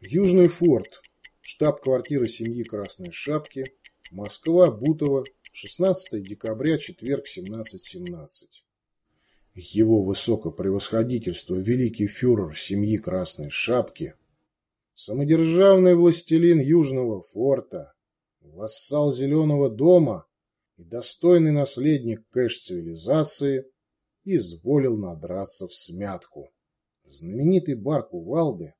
Южный форт. Штаб-квартира семьи Красной Шапки. Москва, Бутово. 16 декабря, четверг, 17.17. Его высокопревосходительство, великий фюрер семьи Красной Шапки, самодержавный властелин Южного форта, вассал Зеленого дома и достойный наследник кэш-цивилизации изволил надраться в смятку. Знаменитый бар Кувалды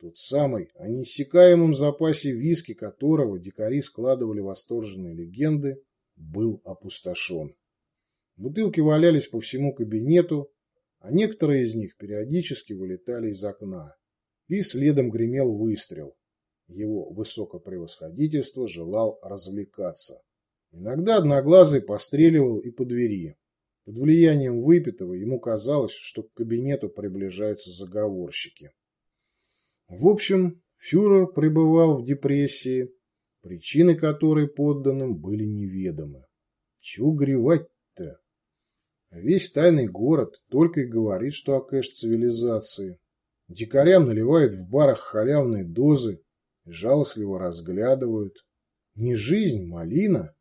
тот самый, о неиссякаемом запасе виски которого дикари складывали восторженные легенды, был опустошен. Бутылки валялись по всему кабинету, а некоторые из них периодически вылетали из окна. И следом гремел выстрел. Его высокопревосходительство желал развлекаться. Иногда Одноглазый постреливал и по двери. Под влиянием выпитого ему казалось, что к кабинету приближаются заговорщики. В общем, фюрер пребывал в депрессии, причины которой подданным были неведомы. Чего горевать-то? Весь тайный город только и говорит, что о кэш-цивилизации. Дикарям наливают в барах халявные дозы жалостливо разглядывают. Не жизнь, малина.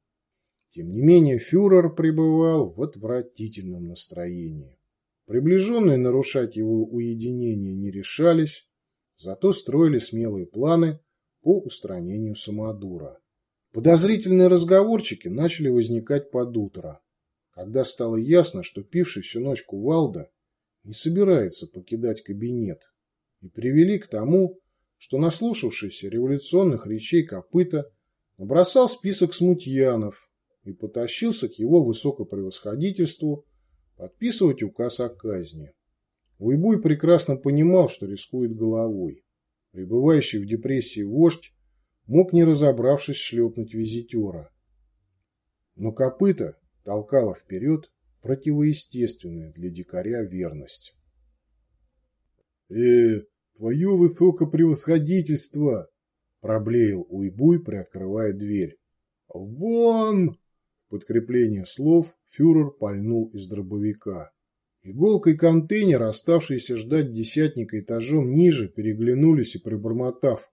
Тем не менее, фюрер пребывал в отвратительном настроении. Приближенные нарушать его уединение не решались, Зато строили смелые планы по устранению самодура. Подозрительные разговорчики начали возникать под утро, когда стало ясно, что пивший всю ночь кувалда не собирается покидать кабинет, и привели к тому, что наслушавшийся революционных речей копыта набросал список смутьянов и потащился к его высокопревосходительству подписывать указ о казни. Уйбуй прекрасно понимал, что рискует головой. Пребывающий в депрессии вождь мог, не разобравшись, шлепнуть визитера. Но копыта толкала вперед противоестественная для дикаря верность. «Э, твое высокопревосходительство!» – проблеял Уйбуй, приоткрывая дверь. «Вон!» Подкрепление слов фюрер пальнул из дробовика. Иголка и контейнер, оставшиеся ждать десятника этажом ниже, переглянулись и пробормотав,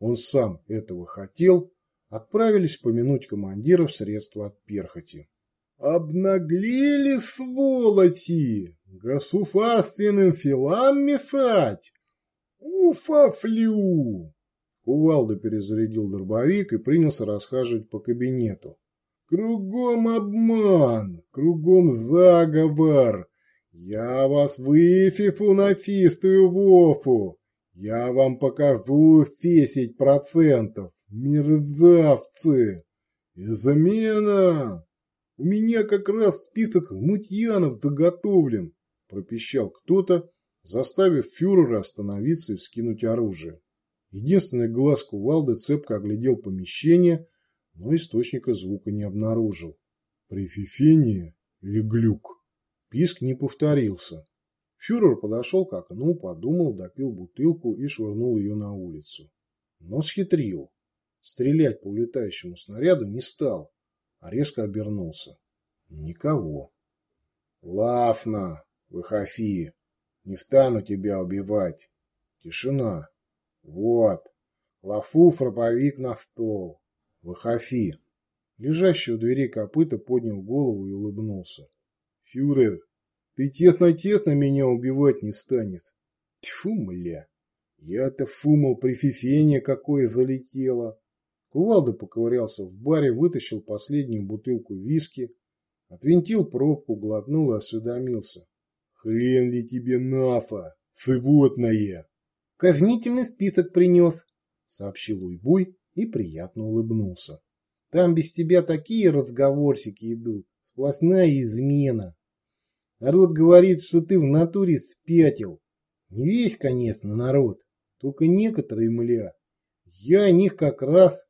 он сам этого хотел, отправились помянуть командиров средства от перхоти. «Обнаглели, сволочи! Государственным филам мешать! Уфафлю!» Кувалда перезарядил дробовик и принялся расхаживать по кабинету. «Кругом обман, кругом заговор!» Я вас выфифу на фистую вофу. Я вам покажу десять процентов. Мерзавцы! Измена! У меня как раз список мутьянов заготовлен, пропищал кто-то, заставив фюрера остановиться и вскинуть оружие. Единственный глаз кувалды цепко оглядел помещение, но источника звука не обнаружил. Прифифение или глюк? Писк не повторился. Фюрер подошел к окну, подумал, допил бутылку и швырнул ее на улицу. Но схитрил. Стрелять по улетающему снаряду не стал, а резко обернулся. Никого. Лафна, выхофи, не стану тебя убивать. Тишина. Вот. Лафу фраповик на стол. Выхофи. Лежащий у двери копыта поднял голову и улыбнулся. Фюрер, ты тесно-тесно меня убивать не станет. Тьфу, мля. Я-то фумал при фифене какое залетело. Кувалда поковырялся в баре, вытащил последнюю бутылку виски, отвинтил пробку, глотнул и осведомился. Хрен ли тебе нафа, фывотное? Казнительный список принес, сообщил Уйбуй и приятно улыбнулся. Там без тебя такие разговорчики идут, сплошная измена. Народ говорит, что ты в натуре спятил. Не весь, конечно, народ, только некоторые мля. Я о них как раз...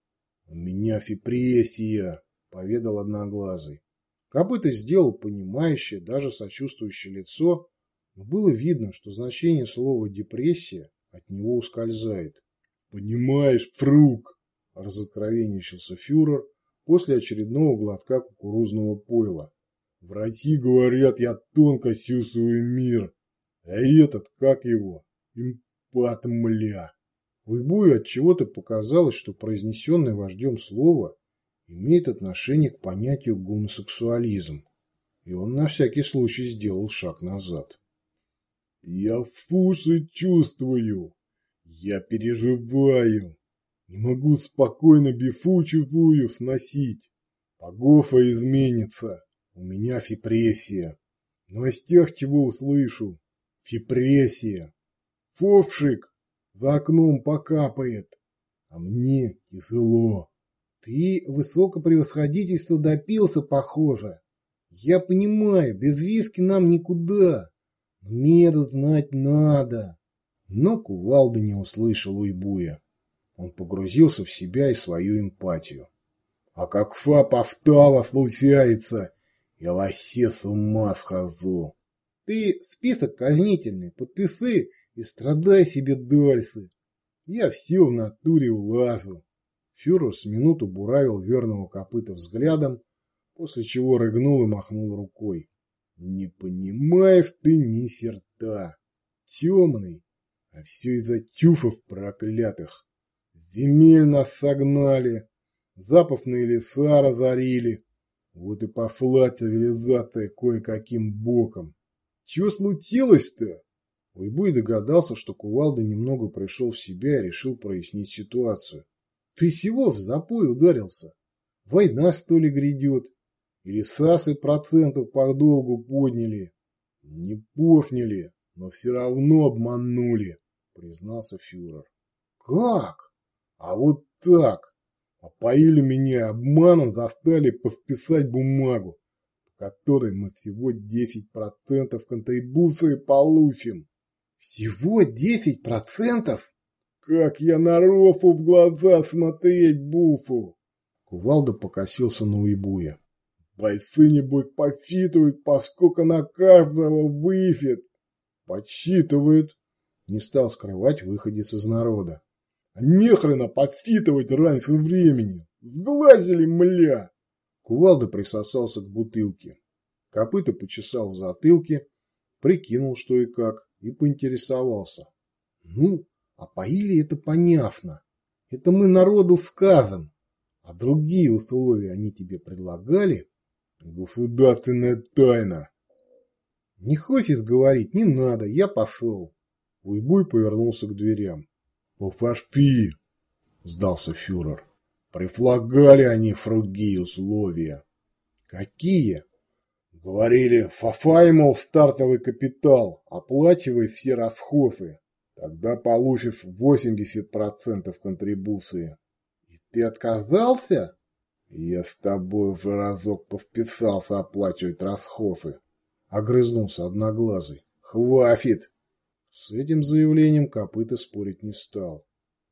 У меня фипрессия, поведал одноглазый. Копыто сделал понимающее, даже сочувствующее лицо, но было видно, что значение слова «депрессия» от него ускользает. «Понимаешь, фрук!» – разоткровенничался фюрер после очередного глотка кукурузного пойла. Врачи говорят, я тонко чувствую мир. А этот, как его, импат, мля. Уйбую от чего-то показалось, что произнесенное вождем слово имеет отношение к понятию гомосексуализм, и он на всякий случай сделал шаг назад. «Я вкусы чувствую, я переживаю, не могу спокойно бифучевую сносить. Погофа изменится, у меня фипрессия. В новостях чего услышу? Фипрессия. Фовшик за окном покапает, а мне тяжело. Ты, высокопревосходительство, допился, похоже. Я понимаю, без виски нам никуда. Меру знать надо. Но кувалда не услышал уйбуя. Он погрузился в себя и свою эмпатию. А как фа повтава случается, я вообще с ума схожу. Ты список казнительный, подписы и страдай себе дальше. Я все в натуре улажу. Фюрер с минуту буравил верного копыта взглядом, после чего рыгнул и махнул рукой. Не понимаешь ты ни серта. Темный, а все из-за тюфов проклятых. Земель нас согнали, запахные леса разорили. Вот и пошла цивилизация кое-каким боком. Чего случилось-то? Уйбуй догадался, что Кувалда немного пришел в себя и решил прояснить ситуацию. Ты чего в запой ударился? Война, что ли, грядет? Или сасы процентов по долгу подняли? Не пофнили, но все равно обманули, признался фюрер. Как? А вот так. Опоили меня обманом, заставили повписать бумагу, по которой мы всего 10% контрибуции получим. Всего 10%? Как я на Рофу в глаза смотреть буфу? Кувалда покосился на уебуя. Бойцы, небось, подсчитывают, поскольку на каждого выфет. Подсчитывают. Не стал скрывать выходец из народа. Нехрена подсчитывать раньше времени. Сглазили, мля. Кувалда присосался к бутылке. Копыта почесал в затылке, прикинул, что и как, и поинтересовался. Ну, а поили это понятно. Это мы народу сказом. А другие условия они тебе предлагали? Государственная тайна. Не хочешь говорить, не надо, я пошел. Уйбуй повернулся к дверям. Пофашфи, сдался фюрер. Прифлагали они фруги условия. Какие? Говорили, фафай, мол, стартовый капитал, оплачивай все расходы. Тогда получишь 80% контрибуции. И ты отказался? Я с тобой уже разок повписался оплачивать расходы. Огрызнулся одноглазый. Хватит! С этим заявлением копыта спорить не стал.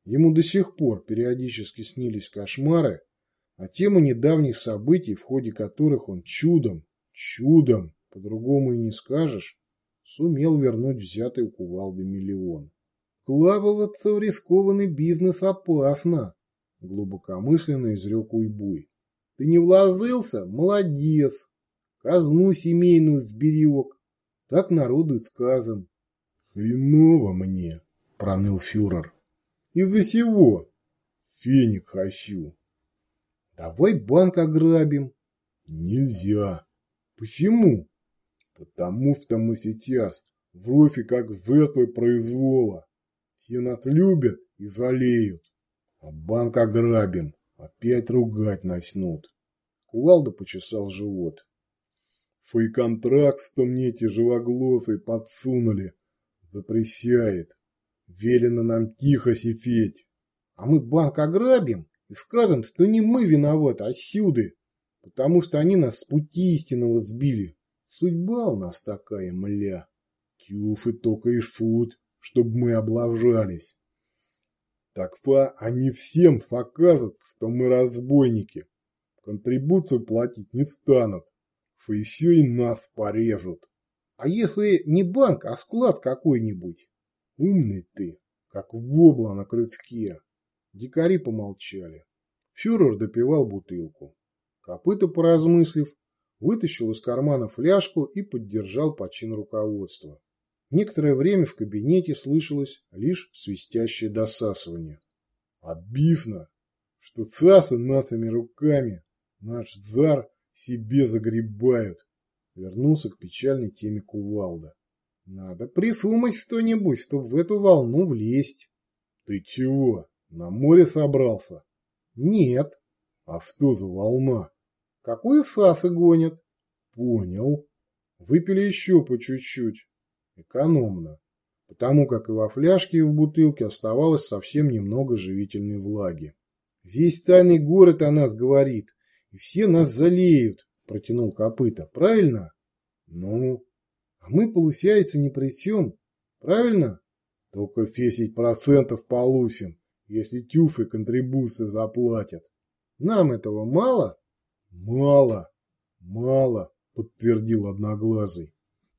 Ему до сих пор периодически снились кошмары, а тема недавних событий, в ходе которых он чудом, чудом, по-другому и не скажешь, сумел вернуть взятый у кувалды миллион. Вкладываться в рискованный бизнес опасно, глубокомысленно изрек Уйбуй. Ты не вложился? Молодец. Казну семейную сберег. Так народу и сказом. Хреново мне, проныл фюрер. Из-за чего? Феник хочу. Давай банк ограбим. Нельзя. Почему? Потому что мы сейчас в рофе как жертвы произвола. Все нас любят и жалеют. А банк ограбим, опять ругать начнут. Кувалда почесал живот. Фейконтракт, что мне тяжелоглосый подсунули, запрещает. Велено нам тихо сидеть. А мы банк ограбим и скажем, что не мы виноваты, а сюды, потому что они нас с пути истинного сбили. Судьба у нас такая, мля. Тюфы только и шут чтобы мы облажались. Так фа они всем покажут, что мы разбойники. Контрибуцию платить не станут. Фа еще и нас порежут. А если не банк, а склад какой-нибудь? Умный ты, как вобла на крючке. Дикари помолчали. Фюрер допивал бутылку. Копыта, поразмыслив, вытащил из кармана фляжку и поддержал почин руководства. Некоторое время в кабинете слышалось лишь свистящее досасывание. Обивно, что цасы нашими руками наш зар себе загребают. Вернулся к печальной теме Кувалда. Надо придумать что-нибудь, чтобы в эту волну влезть. Ты чего, на море собрался? Нет. А что за волна? Какую сасы гонят? Понял. Выпили еще по чуть-чуть. Экономно. Потому как и во фляжке, и в бутылке оставалось совсем немного живительной влаги. Весь тайный город о нас говорит, и все нас залеют, протянул копыта. Правильно? Ну, а мы, получается, не при чем. Правильно? Только 10% получим, если тюфы контрибуции заплатят. Нам этого мало? Мало, мало, подтвердил Одноглазый.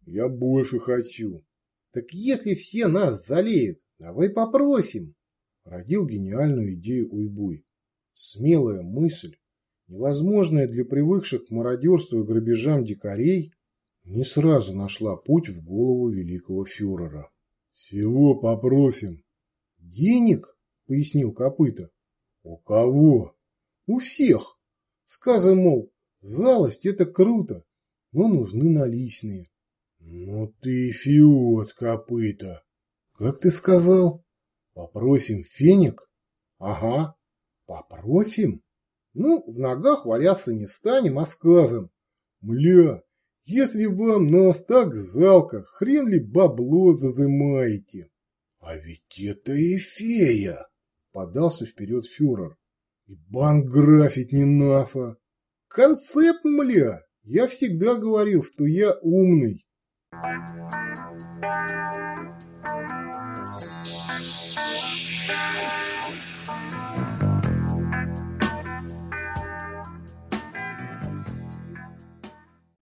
Я больше хочу. Так если все нас залеют, давай попросим. Родил гениальную идею Уйбуй. Смелая мысль, невозможная для привыкших к мародерству и грабежам дикарей, не сразу нашла путь в голову великого фюрера. «Всего попросим». «Денег?» — пояснил Копыта. «У кого?» «У всех. Сказывай, мол, залость — это круто, но нужны наличные». «Ну ты фиот, Копыта!» «Как ты сказал?» «Попросим феник?» «Ага, попросим?» «Ну, в ногах валяться не станем, а скажем. Мля, если вам нас так жалко, хрен ли бабло зазымаете? А ведь это и фея, подался вперед фюрер. И банк графить не нафа. Концепт, мля, я всегда говорил, что я умный. Thank you.